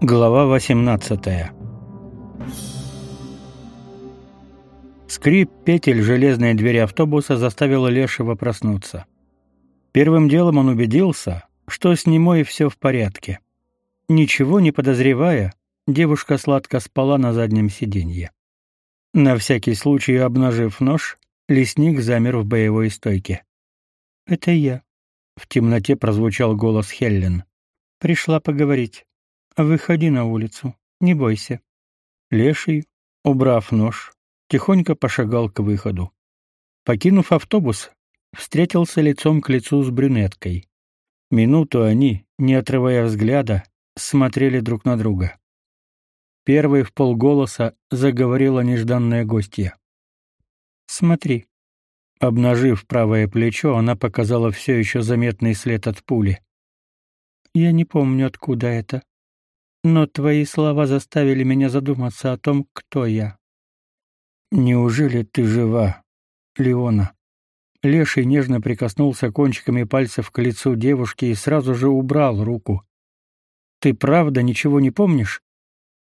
Глава 18. Скрип петель железной двери автобуса заставил Лешего проснуться. Первым делом он убедился, что с немой все в порядке. Ничего не подозревая, девушка сладко спала на заднем сиденье. На всякий случай обнажив нож, лесник замер в боевой стойке. «Это я», — в темноте прозвучал голос Хеллен. «Пришла поговорить». Выходи на улицу, не бойся. Леший, убрав нож, тихонько пошагал к выходу. Покинув автобус, встретился лицом к лицу с брюнеткой. Минуту они, не отрывая взгляда, смотрели друг на друга. Первой в полголоса заговорила нежданная гостья. «Смотри». Обнажив правое плечо, она показала все еще заметный след от пули. «Я не помню, откуда это. Но твои слова заставили меня задуматься о том, кто я. Неужели ты жива, Леона? Леший нежно прикоснулся кончиками пальцев к лицу девушки и сразу же убрал руку. Ты правда ничего не помнишь?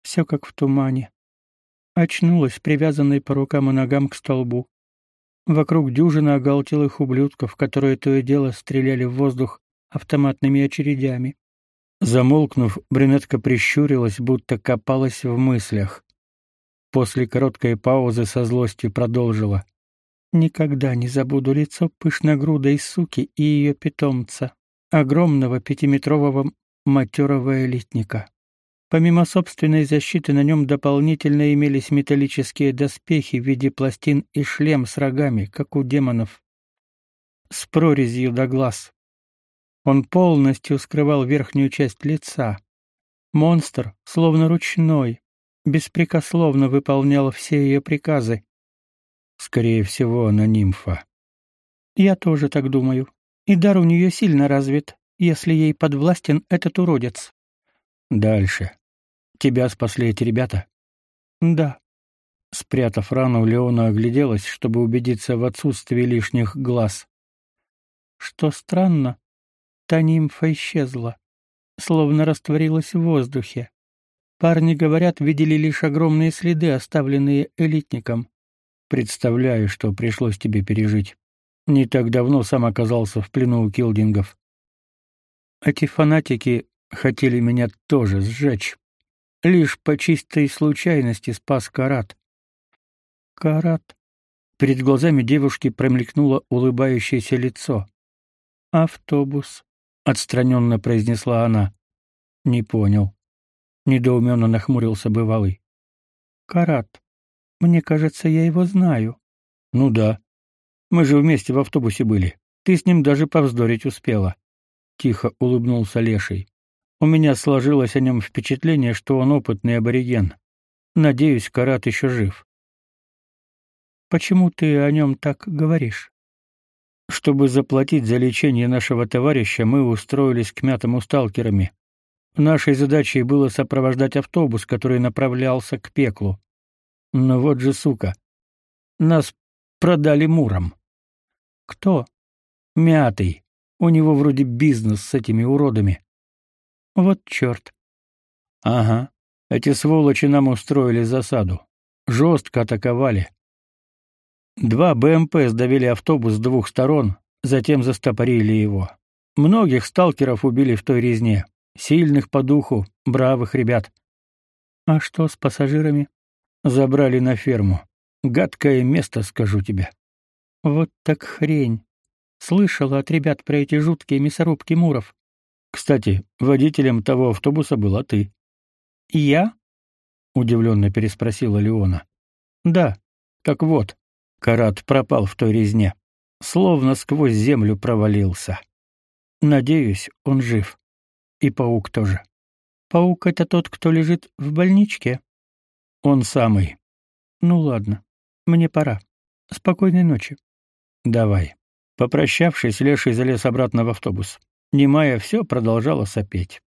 Все как в тумане. Очнулась, привязанной по рукам и ногам к столбу. Вокруг дюжины оголтелых ублюдков, которые то и дело стреляли в воздух автоматными очередями. Замолкнув, брюнетка прищурилась, будто копалась в мыслях. После короткой паузы со злостью продолжила: "Никогда не забуду лицо пышногрудой суки и ее питомца, огромного пятиметрового матерого элитника. Помимо собственной защиты на нем дополнительно имелись металлические доспехи в виде пластин и шлем с рогами, как у демонов, с прорезью до глаз. Он полностью скрывал верхнюю часть лица. Монстр, словно ручной, беспрекословно выполнял все ее приказы. Скорее всего, она нимфа. Я тоже так думаю. И дар у нее сильно развит, если ей подвластен этот уродец. Дальше. Тебя спасли эти ребята? Да. Спрятав рану, Леона огляделась, чтобы убедиться в отсутствии лишних глаз. Что странно, Та нимфа исчезла, словно растворилась в воздухе. Парни, говорят, видели лишь огромные следы, оставленные элитником. Представляю, что пришлось тебе пережить. Не так давно сам оказался в плену у килдингов. Эти фанатики хотели меня тоже сжечь. Лишь по чистой случайности спас Карат. Карат. Перед глазами девушки промелькнуло улыбающееся лицо. Автобус отстраненно произнесла она. Не понял. Недоуменно нахмурился бывалый. Карат. Мне кажется, я его знаю. Ну да. Мы же вместе в автобусе были. Ты с ним даже повздорить успела. Тихо улыбнулся Леший. У меня сложилось о нем впечатление, что он опытный абориген. Надеюсь, Карат еще жив. Почему ты о нем так говоришь? Чтобы заплатить за лечение нашего товарища, мы устроились к мятому сталкерами. Нашей задачей было сопровождать автобус, который направлялся к пеклу. Но вот же сука. Нас продали муром. Кто? Мятый. У него вроде бизнес с этими уродами. Вот черт. Ага. Эти сволочи нам устроили засаду. Жестко атаковали. Два БМП сдавили автобус с двух сторон, затем застопорили его. Многих сталкеров убили в той резне. Сильных по духу, бравых ребят. А что с пассажирами? Забрали на ферму. Гадкое место, скажу тебе. Вот так хрень. Слышала от ребят про эти жуткие мясорубки муров. Кстати, водителем того автобуса была ты. Я? удивленно переспросила Леона. Да. Так вот, Карат пропал в той резне, словно сквозь землю провалился. Надеюсь, он жив. И паук тоже. Паук это тот, кто лежит в больничке. Он самый. Ну ладно. Мне пора. Спокойной ночи. Давай. Попрощавшись, Леший залез обратно в автобус. Немая все продолжала сопеть.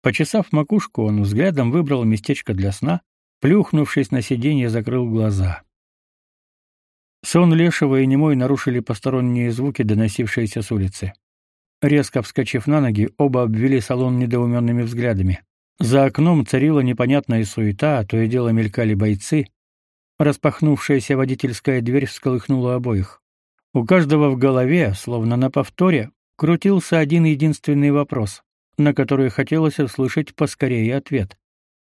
Почесав макушку, он взглядом выбрал местечко для сна, плюхнувшись на сиденье, закрыл глаза. Сон Лешего и Немой нарушили посторонние звуки, доносившиеся с улицы. Резко вскочив на ноги, оба обвели салон недоуменными взглядами. За окном царила непонятная суета, то и дело мелькали бойцы. Распахнувшаяся водительская дверь всколыхнула обоих. У каждого в голове, словно на повторе, крутился один единственный вопрос, на который хотелось услышать поскорее ответ.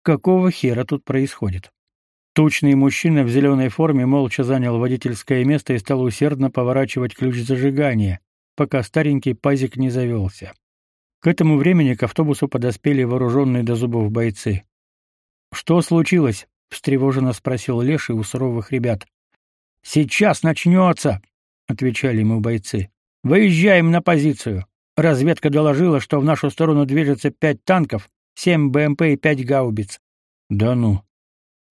Какого хера тут происходит? Тучный мужчина в зеленой форме молча занял водительское место и стал усердно поворачивать ключ зажигания, пока старенький пазик не завелся. К этому времени к автобусу подоспели вооруженные до зубов бойцы. «Что случилось?» — встревоженно спросил Леший у суровых ребят. «Сейчас начнется!» — отвечали ему бойцы. «Выезжаем на позицию. Разведка доложила, что в нашу сторону движется пять танков, семь БМП и пять гаубиц». «Да ну!» —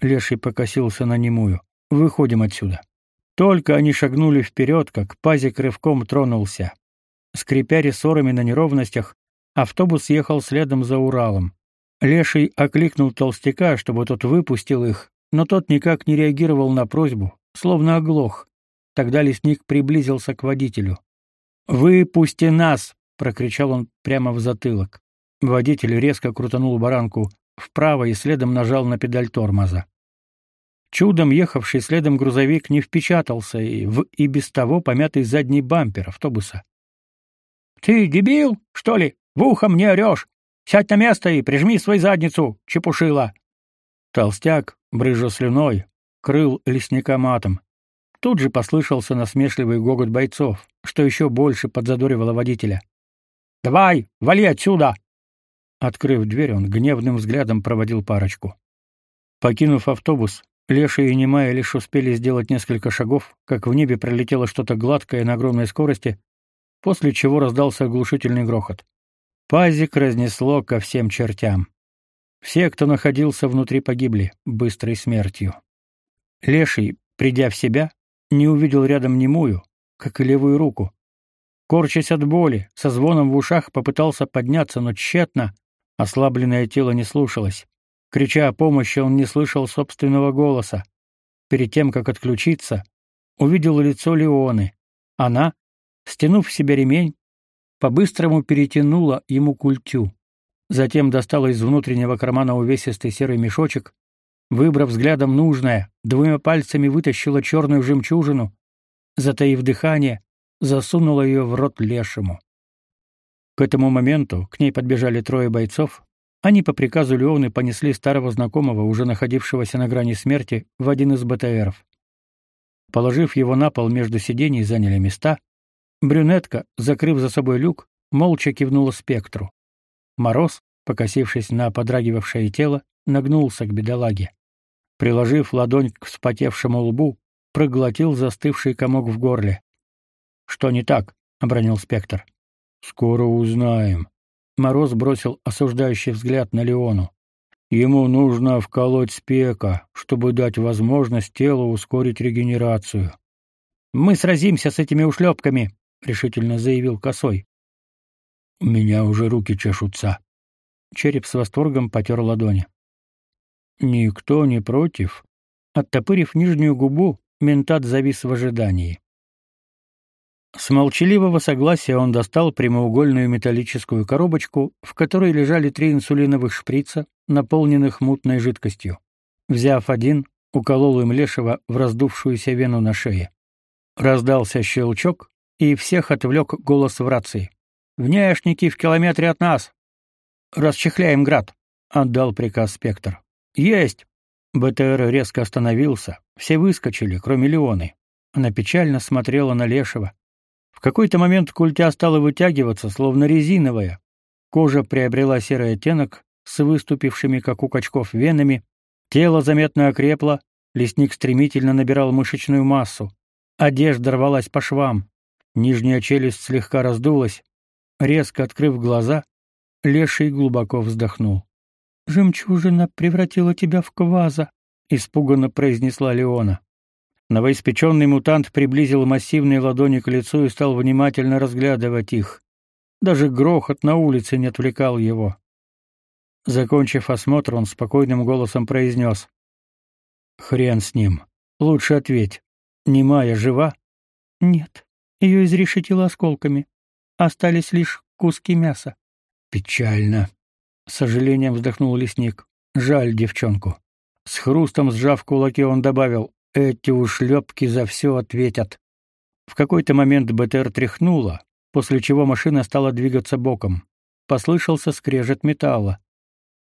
Леший покосился на немую. «Выходим отсюда». Только они шагнули вперед, как пазик рывком тронулся. Скрипя рессорами на неровностях, автобус ехал следом за Уралом. Леший окликнул толстяка, чтобы тот выпустил их, но тот никак не реагировал на просьбу, словно оглох. Тогда лесник приблизился к водителю. «Выпусти нас!» — прокричал он прямо в затылок. Водитель резко крутанул баранку вправо и следом нажал на педаль тормоза. Чудом ехавший следом грузовик не впечатался и в и без того помятый задний бампер автобуса. «Ты дебил, что ли? В ухо мне орешь! Сядь на место и прижми свою задницу, чепушила!» Толстяк, брыжа слюной, крыл лесника матом. Тут же послышался насмешливый гогот бойцов, что еще больше подзадоривало водителя. «Давай, вали отсюда!» Открыв дверь, он гневным взглядом проводил парочку. Покинув автобус, Леша и Немая лишь успели сделать несколько шагов, как в небе пролетело что-то гладкое на огромной скорости, после чего раздался оглушительный грохот. Пазик разнесло ко всем чертям. Все, кто находился внутри, погибли быстрой смертью. Леший, придя в себя, не увидел рядом немую, как и левую руку. Корчась от боли, со звоном в ушах попытался подняться, но тщетно, ослабленное тело не слушалось. Крича о помощи, он не слышал собственного голоса. Перед тем, как отключиться, увидел лицо Леоны. Она, стянув в себя ремень, по-быстрому перетянула ему культю. Затем достала из внутреннего кармана увесистый серый мешочек, Выбрав взглядом нужное, двумя пальцами вытащила черную жемчужину, затаив дыхание, засунула ее в рот лешему. К этому моменту к ней подбежали трое бойцов. Они по приказу Леоны понесли старого знакомого, уже находившегося на грани смерти, в один из БТРов. Положив его на пол между сидений, заняли места. Брюнетка, закрыв за собой люк, молча кивнула спектру. Мороз, покосившись на подрагивавшее тело, нагнулся к бедолаге. Приложив ладонь к вспотевшему лбу, проглотил застывший комок в горле. «Что не так?» — обронил спектр. «Скоро узнаем». Мороз бросил осуждающий взгляд на Леону. «Ему нужно вколоть спека, чтобы дать возможность телу ускорить регенерацию». «Мы сразимся с этими ушлепками», — решительно заявил Косой. «У меня уже руки чешутся». Череп с восторгом потер ладони. Никто не против. Оттопырив нижнюю губу, ментат завис в ожидании. С молчаливого согласия он достал прямоугольную металлическую коробочку, в которой лежали три инсулиновых шприца, наполненных мутной жидкостью. Взяв один, уколол им лешего в раздувшуюся вену на шее. Раздался щелчок, и всех отвлек голос в рации. «Внешники в километре от нас! Расчехляем град!» — отдал приказ спектр. Есть. БТР резко остановился. Все выскочили, кроме Леоны. Она печально смотрела на Лешего. Какой-то момент культя стала вытягиваться, словно резиновая. Кожа приобрела серый оттенок с выступившими, как у качков, венами. Тело заметно окрепло, лесник стремительно набирал мышечную массу. Одежда рвалась по швам. Нижняя челюсть слегка раздулась. Резко открыв глаза, Леший глубоко вздохнул. Жемчужина превратила тебя в кваза, испуганно произнесла Леона. Новоиспеченный мутант приблизил массивные ладони к лицу и стал внимательно разглядывать их. Даже грохот на улице не отвлекал его. Закончив осмотр, он спокойным голосом произнес. «Хрен с ним. Лучше ответь. Немая жива?» «Нет. Ее изрешетило осколками. Остались лишь куски мяса». «Печально. с сожалением вздохнул лесник. Жаль девчонку. С хрустом сжав кулаки, он добавил: "Эти ушлепки за все ответят". В какой-то момент БТР тряхнуло, после чего машина стала двигаться боком. Послышался скрежет металла.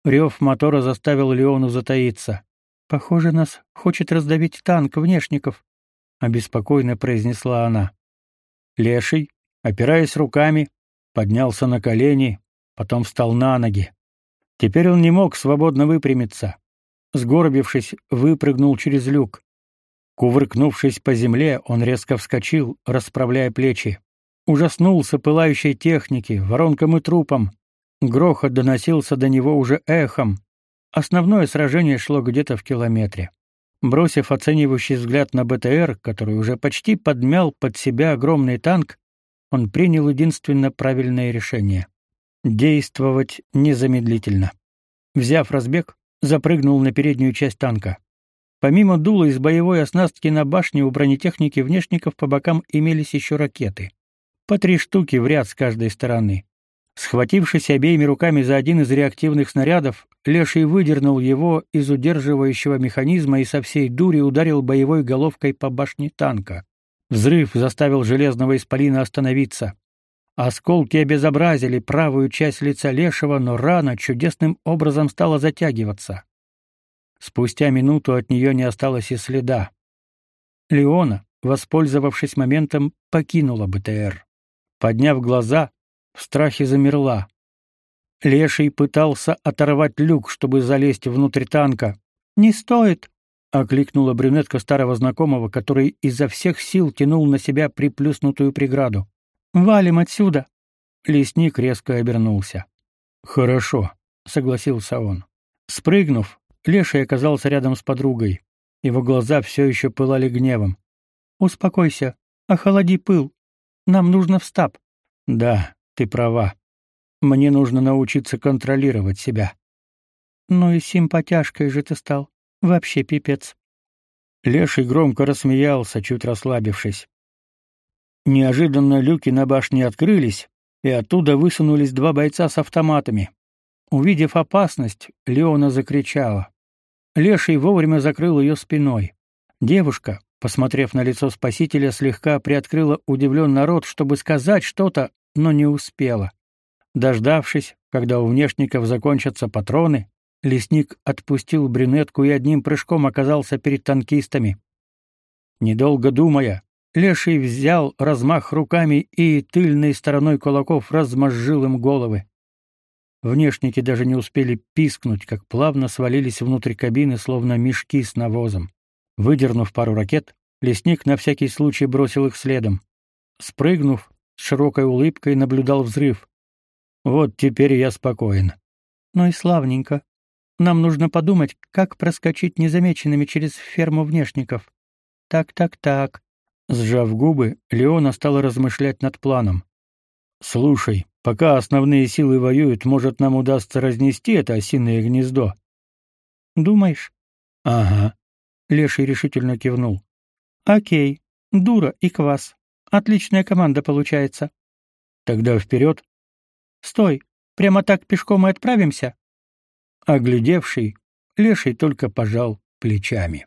Рев мотора заставил Леону затаиться. Похоже, нас хочет раздавить танк внешников, обеспокоенно произнесла она. Леший, опираясь руками, поднялся на колени, потом встал на ноги. Теперь он не мог свободно выпрямиться. Сгорбившись, выпрыгнул через люк. Кувыркнувшись по земле, он резко вскочил, расправляя плечи. Ужаснулся пылающей техники, воронкам и трупам. Грохот доносился до него уже эхом. Основное сражение шло где-то в километре. Бросив оценивающий взгляд на БТР, который уже почти подмял под себя огромный танк, он принял единственно правильное решение действовать незамедлительно. Взяв разбег, запрыгнул на переднюю часть танка. Помимо дула из боевой оснастки на башне у бронетехники внешников по бокам имелись еще ракеты. По три штуки в ряд с каждой стороны. Схватившись обеими руками за один из реактивных снарядов, Леший выдернул его из удерживающего механизма и со всей дури ударил боевой головкой по башне танка. Взрыв заставил железного исполина остановиться. Осколки обезобразили правую часть лица Лешего, но рана чудесным образом стала затягиваться. Спустя минуту от нее не осталось и следа. Леона, воспользовавшись моментом, покинула БТР. Подняв глаза, в страхе замерла. Леший пытался оторвать люк, чтобы залезть внутрь танка. «Не стоит!» — окликнула брюнетка старого знакомого, который изо всех сил тянул на себя приплюснутую преграду. «Валим отсюда!» Лесник резко обернулся. «Хорошо», — согласился он. Спрыгнув, Леший оказался рядом с подругой. Его глаза все еще пылали гневом. «Успокойся, охлади пыл. Нам нужно в стаб». «Да, ты права. Мне нужно научиться контролировать себя». «Ну и симпатяшкой же ты стал. Вообще пипец». Леший громко рассмеялся, чуть расслабившись. Неожиданно люки на башне открылись, и оттуда высунулись два бойца с автоматами. Увидев опасность, Леона закричала. Леший вовремя закрыл ее спиной. Девушка, посмотрев на лицо спасителя, слегка приоткрыла удивленно рот, чтобы сказать что-то, но не успела. Дождавшись, когда у внешников закончатся патроны, лесник отпустил брюнетку и одним прыжком оказался перед танкистами. Недолго думая, Леший взял размах руками и тыльной стороной кулаков размозжил им головы. Внешники даже не успели пискнуть, как плавно свалились внутрь кабины, словно мешки с навозом. Выдернув пару ракет, лесник на всякий случай бросил их следом. Спрыгнув, с широкой улыбкой наблюдал взрыв. Вот теперь я спокоен. Ну и славненько. Нам нужно подумать, как проскочить незамеченными через ферму внешников. Так-так-так. Сжав губы, Леона стала размышлять над планом. Слушай, Пока основные силы воюют, может, нам удастся разнести это осиное гнездо. Думаешь? Ага. Леший решительно кивнул. О'кей. Дура и квас. Отличная команда получается. Тогда вперед. Стой. Прямо так пешком и отправимся? Оглядевший, Леший только пожал плечами.